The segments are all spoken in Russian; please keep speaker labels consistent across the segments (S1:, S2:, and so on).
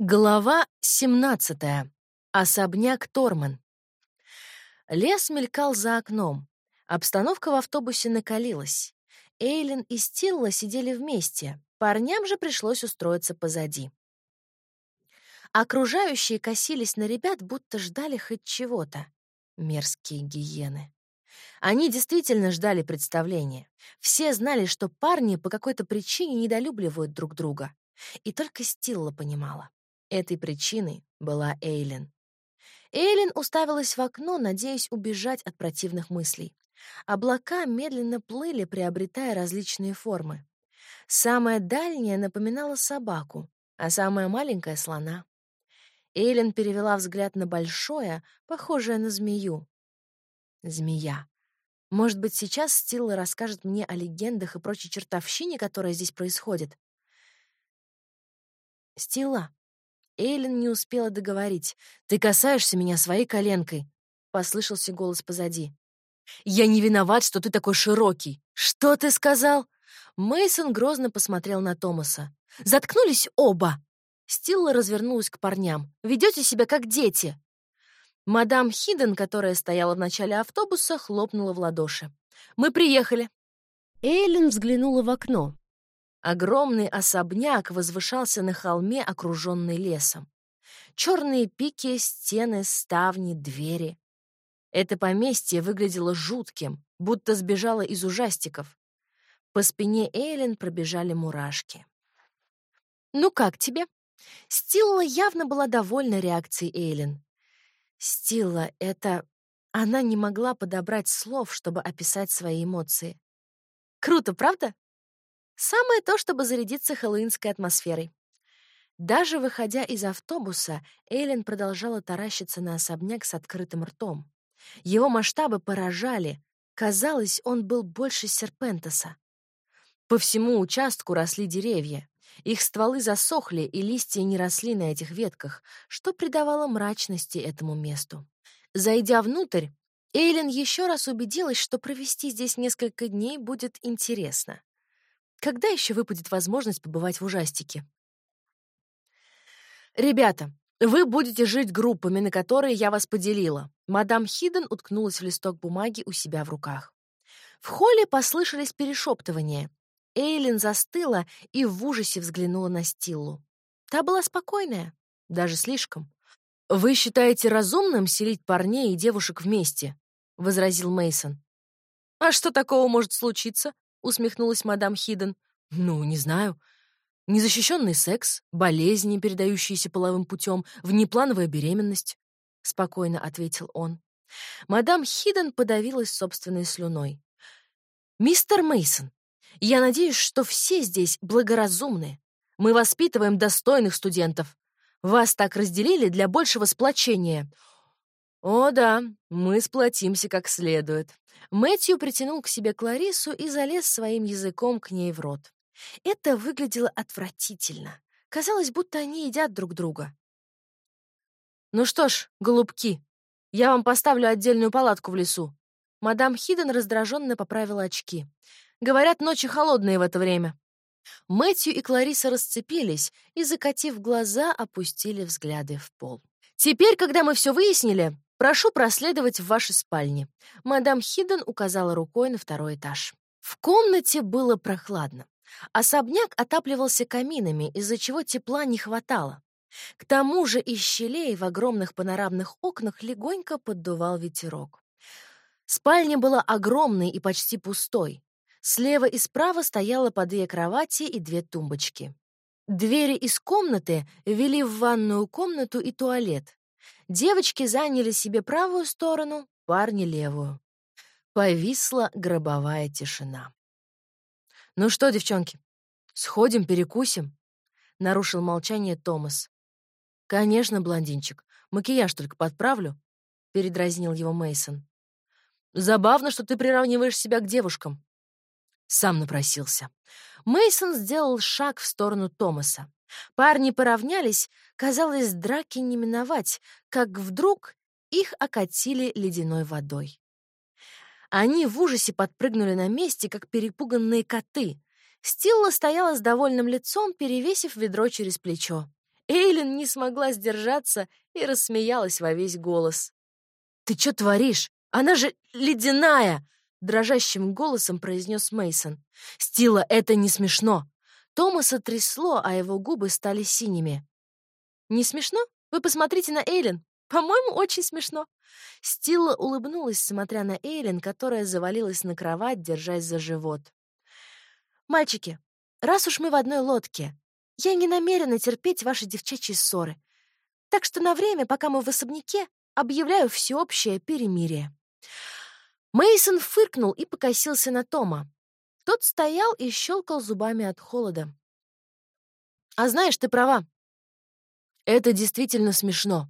S1: Глава 17. Особняк Торман. Лес мелькал за окном. Обстановка в автобусе накалилась. Эйлин и Стилла сидели вместе, парням же пришлось устроиться позади. Окружающие косились на ребят, будто ждали хоть чего-то. Мерзкие гиены. Они действительно ждали представления. Все знали, что парни по какой-то причине недолюбливают друг друга. И только Стилла понимала. Этой причиной была Эйлин. Эйлин уставилась в окно, надеясь убежать от противных мыслей. Облака медленно плыли, приобретая различные формы. Самая дальняя напоминала собаку, а самая маленькая — слона. Эйлин перевела взгляд на большое, похожее на змею. Змея. Может быть, сейчас Стилла расскажет мне о легендах и прочей чертовщине, которая здесь происходит? Стилла, Эйлин не успела договорить. «Ты касаешься меня своей коленкой», — послышался голос позади. «Я не виноват, что ты такой широкий. Что ты сказал?» Мейсон грозно посмотрел на Томаса. «Заткнулись оба!» Стилла развернулась к парням. «Ведете себя как дети!» Мадам Хиден, которая стояла в начале автобуса, хлопнула в ладоши. «Мы приехали!» Эйлин взглянула в окно. Огромный особняк возвышался на холме, окруженный лесом. Черные пики, стены, ставни, двери. Это поместье выглядело жутким, будто сбежало из ужастиков. По спине Эйлин пробежали мурашки. «Ну как тебе?» Стилла явно была довольна реакцией Эйлин. Стилла — это... Она не могла подобрать слов, чтобы описать свои эмоции. «Круто, правда?» Самое то, чтобы зарядиться хэллоуинской атмосферой. Даже выходя из автобуса, Эйлин продолжала таращиться на особняк с открытым ртом. Его масштабы поражали. Казалось, он был больше серпентоса. По всему участку росли деревья. Их стволы засохли, и листья не росли на этих ветках, что придавало мрачности этому месту. Зайдя внутрь, Эйлин еще раз убедилась, что провести здесь несколько дней будет интересно. Когда еще выпадет возможность побывать в ужастике? «Ребята, вы будете жить группами, на которые я вас поделила». Мадам Хиден уткнулась в листок бумаги у себя в руках. В холле послышались перешептывания. Эйлин застыла и в ужасе взглянула на Стиллу. Та была спокойная, даже слишком. «Вы считаете разумным селить парней и девушек вместе?» — возразил Мейсон. «А что такого может случиться?» Усмехнулась мадам Хиден. Ну, не знаю. Незащищенный секс, болезни, передающиеся половым путем, внеплановая беременность, спокойно ответил он. Мадам Хиден подавилась собственной слюной. Мистер Мейсон, я надеюсь, что все здесь благоразумны. Мы воспитываем достойных студентов. Вас так разделили для большего сплочения. О да, мы сплотимся как следует. Мэтью притянул к себе Кларису и залез своим языком к ней в рот. Это выглядело отвратительно. Казалось, будто они едят друг друга. «Ну что ж, голубки, я вам поставлю отдельную палатку в лесу». Мадам Хиден раздраженно поправила очки. «Говорят, ночи холодные в это время». Мэтью и Клариса расцепились и, закатив глаза, опустили взгляды в пол. «Теперь, когда мы все выяснили, Прошу проследовать в ваши спальни. Мадам Хиден указала рукой на второй этаж. В комнате было прохладно. Особняк отапливался каминами, из-за чего тепла не хватало. К тому же из щелей в огромных панорамных окнах легонько поддувал ветерок. Спальня была огромной и почти пустой. Слева и справа стояло по две кровати и две тумбочки. Двери из комнаты вели в ванную комнату и туалет. Девочки заняли себе правую сторону, парни — левую. Повисла гробовая тишина. «Ну что, девчонки, сходим, перекусим?» — нарушил молчание Томас. «Конечно, блондинчик. Макияж только подправлю», — передразнил его Мейсон. «Забавно, что ты приравниваешь себя к девушкам». Сам напросился. Мейсон сделал шаг в сторону Томаса. Парни поравнялись, казалось, драки не миновать, как вдруг их окатили ледяной водой. Они в ужасе подпрыгнули на месте, как перепуганные коты. Стилла стояла с довольным лицом, перевесив ведро через плечо. Эйлин не смогла сдержаться и рассмеялась во весь голос. «Ты что творишь? Она же ледяная!» дрожащим голосом произнес Мейсон. «Стила, это не смешно!» Томаса трясло, а его губы стали синими. «Не смешно? Вы посмотрите на Эйлин. По-моему, очень смешно». Стилла улыбнулась, смотря на Эйлин, которая завалилась на кровать, держась за живот. «Мальчики, раз уж мы в одной лодке, я не намерена терпеть ваши девчачьи ссоры. Так что на время, пока мы в особняке, объявляю всеобщее перемирие». Мейсон фыркнул и покосился на Тома. Тот стоял и щелкал зубами от холода. «А знаешь, ты права. Это действительно смешно».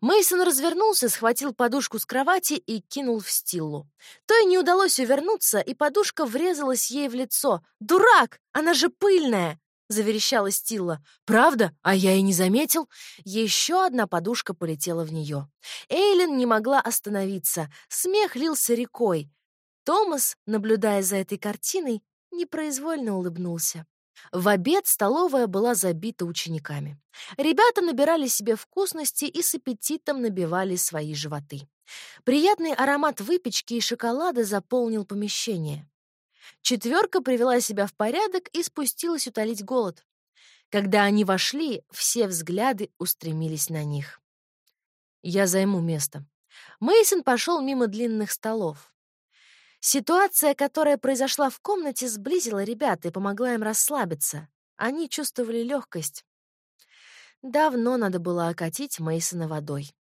S1: Мейсон развернулся, схватил подушку с кровати и кинул в Стиллу. Той не удалось увернуться, и подушка врезалась ей в лицо. «Дурак! Она же пыльная!» заверещала Стилла. «Правда? А я и не заметил». Еще одна подушка полетела в нее. Эйлин не могла остановиться. Смех лился рекой. Томас, наблюдая за этой картиной, непроизвольно улыбнулся. В обед столовая была забита учениками. Ребята набирали себе вкусности и с аппетитом набивали свои животы. Приятный аромат выпечки и шоколада заполнил помещение. Четверка привела себя в порядок и спустилась утолить голод. Когда они вошли, все взгляды устремились на них. «Я займу место». Мейсон пошел мимо длинных столов. Ситуация, которая произошла в комнате, сблизила ребят и помогла им расслабиться. Они чувствовали легкость. Давно надо было окатить Мейсона водой.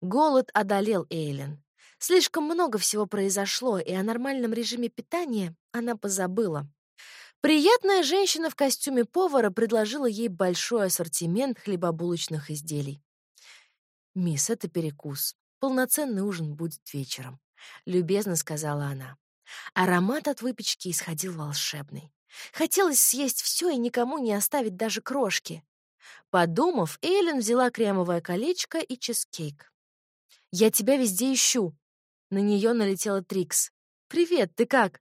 S1: Голод одолел Эйлен. Слишком много всего произошло, и о нормальном режиме питания она позабыла. Приятная женщина в костюме повара предложила ей большой ассортимент хлебобулочных изделий. «Мисс, это перекус. Полноценный ужин будет вечером», — любезно сказала она. Аромат от выпечки исходил волшебный. Хотелось съесть все и никому не оставить даже крошки. Подумав, Эйлин взяла кремовое колечко и чизкейк. «Я тебя везде ищу», на нее налетела Трикс. «Привет, ты как?»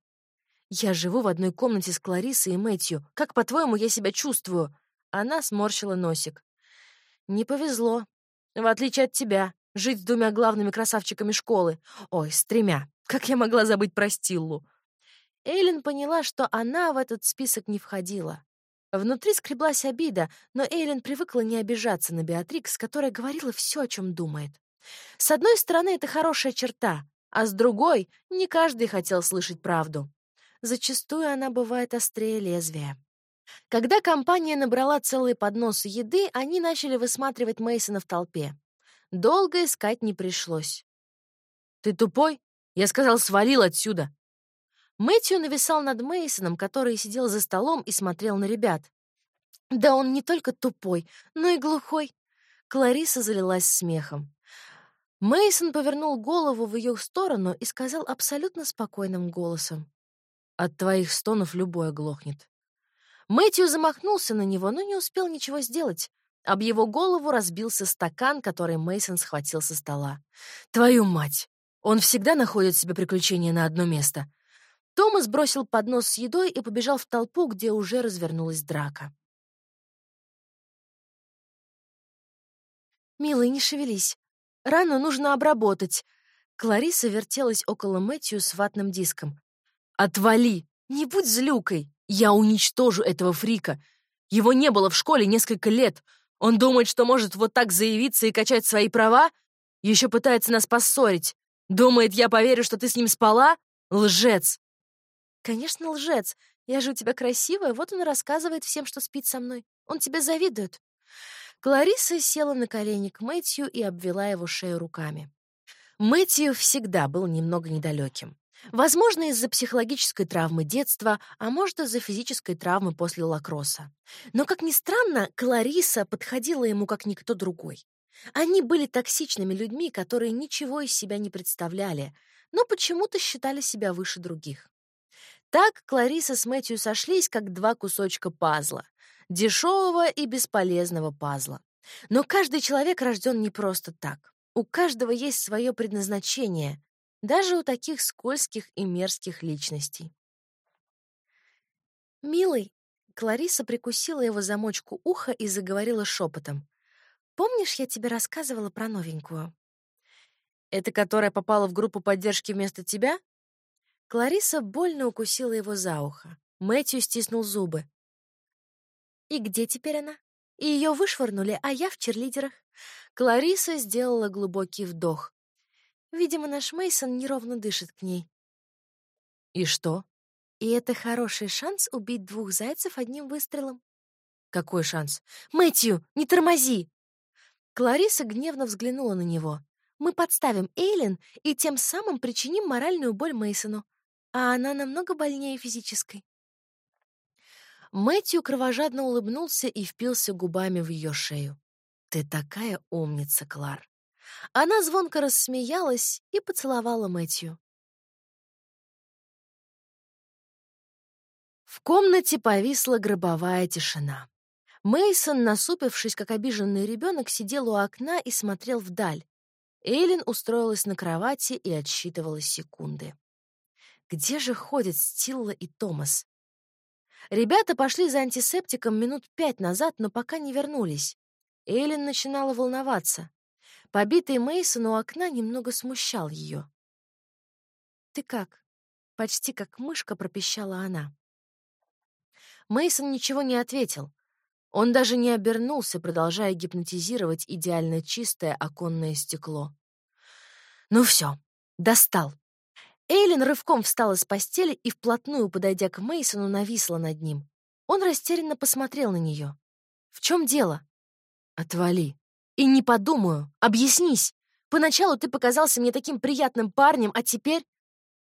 S1: «Я живу в одной комнате с Кларисой и Мэтью. Как, по-твоему, я себя чувствую?» Она сморщила носик. «Не повезло. В отличие от тебя, жить с двумя главными красавчиками школы. Ой, с тремя. Как я могла забыть про Стиллу?» Эйлин поняла, что она в этот список не входила. Внутри скреблась обида, но Эйлин привыкла не обижаться на Беатрикс, которая говорила все, о чем думает. С одной стороны, это хорошая черта, а с другой не каждый хотел слышать правду. Зачастую она бывает острее лезвия. Когда компания набрала целый поднос еды, они начали высматривать Мейсона в толпе. Долго искать не пришлось. «Ты тупой? Я сказал, свалил отсюда!» Мэтью нависал над Мейсоном, который сидел за столом и смотрел на ребят. «Да он не только тупой, но и глухой!» Клариса залилась смехом. Мейсон повернул голову в ее сторону и сказал абсолютно спокойным голосом: "От твоих стонов любое глохнет". Мэтью замахнулся на него, но не успел ничего сделать. Об его голову разбился стакан, который Мейсон схватил со стола. Твою мать! Он всегда находит себе приключения на одно место. Томас бросил поднос с едой и побежал в толпу, где уже развернулась драка. «Милый, не шевелись. Рану нужно обработать. Клариса вертелась около Мэтью с ватным диском. «Отвали! Не будь злюкой! Я уничтожу этого фрика! Его не было в школе несколько лет. Он думает, что может вот так заявиться и качать свои права? Еще пытается нас поссорить. Думает, я поверю, что ты с ним спала? Лжец!» «Конечно, лжец. Я же у тебя красивая, вот он рассказывает всем, что спит со мной. Он тебе завидует». Клариса села на колени к Мэтью и обвела его шею руками. Мэтью всегда был немного недалеким. Возможно, из-за психологической травмы детства, а может, из-за физической травмы после лакросса. Но, как ни странно, Клариса подходила ему как никто другой. Они были токсичными людьми, которые ничего из себя не представляли, но почему-то считали себя выше других. Так Клариса с Мэтью сошлись, как два кусочка пазла дешевого и бесполезного пазла. Но каждый человек рожден не просто так. У каждого есть свое предназначение, даже у таких скользких и мерзких личностей. «Милый», — Клариса прикусила его замочку уха и заговорила шепотом. «Помнишь, я тебе рассказывала про новенькую?» «Это которая попала в группу поддержки вместо тебя?» Клариса больно укусила его за ухо. Мэтью стиснул зубы. «И где теперь она?» И ее вышвырнули, а я в черлидерах. Клариса сделала глубокий вдох. Видимо, наш Мейсон неровно дышит к ней. И что? И это хороший шанс убить двух зайцев одним выстрелом. Какой шанс? Мэтью, не тормози! Клариса гневно взглянула на него. Мы подставим Эйлин и тем самым причиним моральную боль Мейсону, а она намного больнее физической. Мэтью кровожадно улыбнулся и впился губами в ее шею. «Ты такая умница, Клар!» Она звонко рассмеялась и поцеловала Мэтью. В комнате повисла гробовая тишина. Мейсон, насупившись, как обиженный ребенок, сидел у окна и смотрел вдаль. Эйлин устроилась на кровати и отсчитывала секунды. Где же ходят Стилла и Томас? Ребята пошли за антисептиком минут пять назад, но пока не вернулись. Эйлин начинала волноваться. Побитый Мейсон у окна немного смущал ее. «Ты как?» — почти как мышка пропищала она. Мейсон ничего не ответил. Он даже не обернулся, продолжая гипнотизировать идеально чистое оконное стекло. «Ну все, достал!» Эйлин рывком встала с постели и, вплотную подойдя к Мейсону, нависла над ним. Он растерянно посмотрел на нее. «В чем дело?» «Отвали. И не подумаю. Объяснись. Поначалу ты показался мне таким приятным парнем, а теперь...»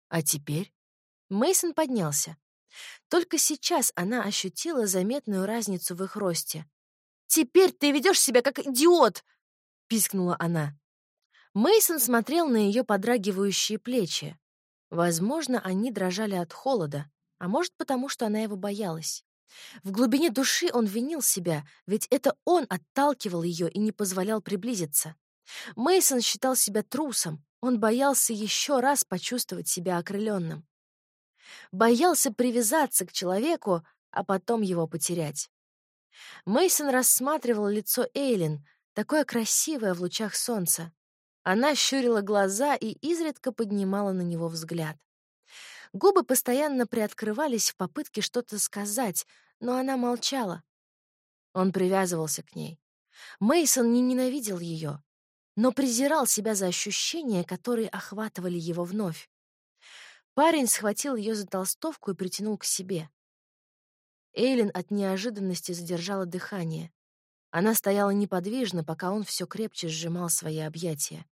S1: «А теперь?» Мейсон поднялся. Только сейчас она ощутила заметную разницу в их росте. «Теперь ты ведешь себя как идиот!» — пискнула она. Мейсон смотрел на ее подрагивающие плечи. Возможно, они дрожали от холода, а может, потому что она его боялась. В глубине души он винил себя, ведь это он отталкивал ее и не позволял приблизиться. Мейсон считал себя трусом, он боялся еще раз почувствовать себя окрыленным. Боялся привязаться к человеку, а потом его потерять. Мейсон рассматривал лицо Эйлин, такое красивое в лучах солнца. Она щурила глаза и изредка поднимала на него взгляд. Губы постоянно приоткрывались в попытке что-то сказать, но она молчала. Он привязывался к ней. Мейсон не ненавидел ее, но презирал себя за ощущения, которые охватывали его вновь. Парень схватил ее за толстовку и притянул к себе. Эйлин от неожиданности задержала дыхание. Она стояла неподвижно, пока он все крепче сжимал свои объятия.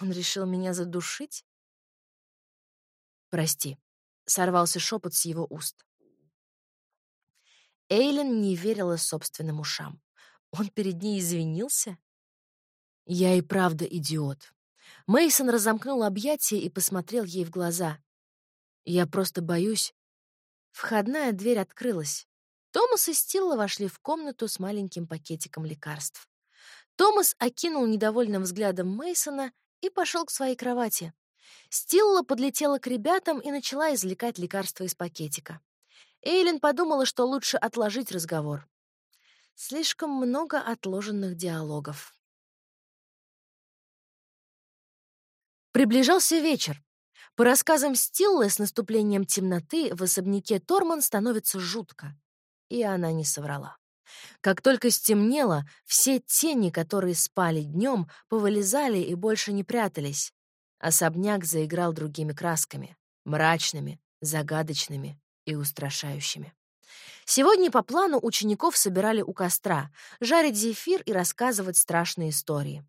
S1: Он решил меня задушить? «Прости», — сорвался шепот с его уст. Эйлин не верила собственным ушам. Он перед ней извинился? Я и правда идиот. Мейсон разомкнул объятия и посмотрел ей в глаза. Я просто боюсь. Входная дверь открылась. Томас и Стилла вошли в комнату с маленьким пакетиком лекарств. Томас окинул недовольным взглядом Мейсона и пошел к своей кровати. Стилла подлетела к ребятам и начала извлекать лекарства из пакетика. Эйлин подумала, что лучше отложить разговор. Слишком много отложенных диалогов. Приближался вечер. По рассказам Стиллы, с наступлением темноты в особняке Торман становится жутко. И она не соврала. Как только стемнело, все тени, которые спали днем, повылезали и больше не прятались. Особняк заиграл другими красками — мрачными, загадочными и устрашающими. Сегодня по плану учеников собирали у костра, жарить зефир и рассказывать страшные истории.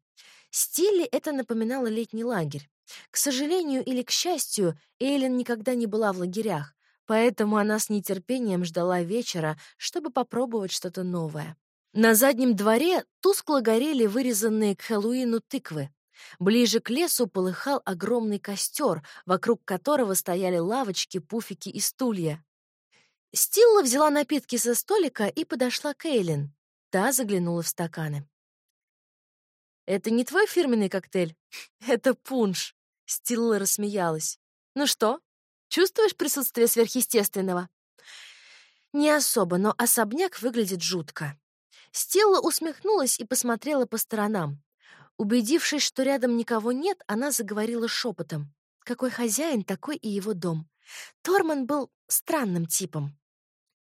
S1: Стиле это напоминало летний лагерь. К сожалению или к счастью, Эйлин никогда не была в лагерях, Поэтому она с нетерпением ждала вечера, чтобы попробовать что-то новое. На заднем дворе тускло горели вырезанные к Хэллоуину тыквы. Ближе к лесу полыхал огромный костер, вокруг которого стояли лавочки, пуфики и стулья. Стилла взяла напитки со столика и подошла к Эйлин. Та заглянула в стаканы. «Это не твой фирменный коктейль? Это пунш!» Стилла рассмеялась. «Ну что, Чувствуешь присутствие сверхъестественного?» Не особо, но особняк выглядит жутко. Стелла усмехнулась и посмотрела по сторонам. Убедившись, что рядом никого нет, она заговорила шепотом. Какой хозяин, такой и его дом. Торман был странным типом.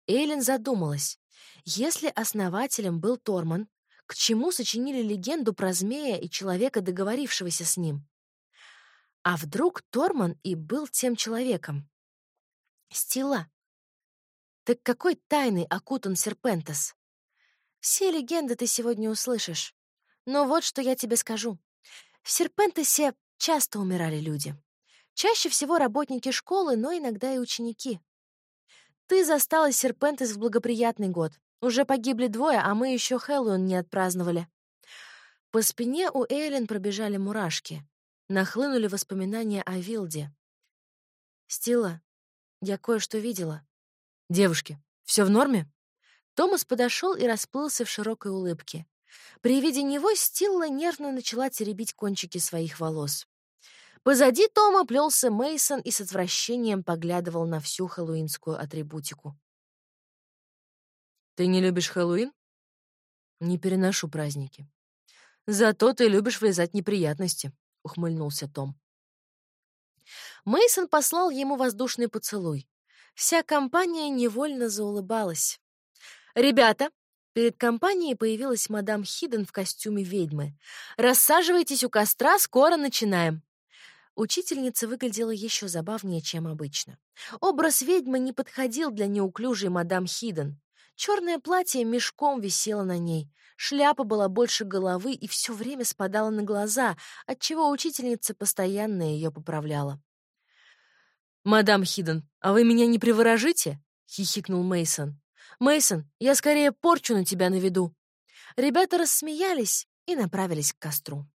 S1: Эйлин задумалась. Если основателем был Торман, к чему сочинили легенду про змея и человека, договорившегося с ним? А вдруг Торман и был тем человеком? Стила. Так какой тайной окутан Серпентес? Все легенды ты сегодня услышишь. Но вот что я тебе скажу. В Серпентесе часто умирали люди. Чаще всего работники школы, но иногда и ученики. Ты застала Серпентес в благоприятный год. Уже погибли двое, а мы еще Хэллоуин не отпраздновали. По спине у Эйлин пробежали мурашки. Нахлынули воспоминания о Вилде. «Стила, я кое-что видела». «Девушки, все в норме?» Томас подошел и расплылся в широкой улыбке. При виде него Стилла нервно начала теребить кончики своих волос. Позади Тома плелся Мейсон и с отвращением поглядывал на всю хэллоуинскую атрибутику. «Ты не любишь Хэллоуин?» «Не переношу праздники». «Зато ты любишь влезать в неприятности», ухмыльнулся Том. Мейсон послал ему воздушный поцелуй. Вся компания невольно заулыбалась. «Ребята!» Перед компанией появилась мадам Хиден в костюме ведьмы. «Рассаживайтесь у костра, скоро начинаем!» Учительница выглядела еще забавнее, чем обычно. Образ ведьмы не подходил для неуклюжей мадам Хиден. Черное платье мешком висело на ней. Шляпа была больше головы и все время спадала на глаза, отчего учительница постоянно ее поправляла. «Мадам Хиден, а вы меня не приворожите?» — хихикнул Мейсон. Мейсон, я скорее порчу на тебя наведу». Ребята рассмеялись и направились к костру.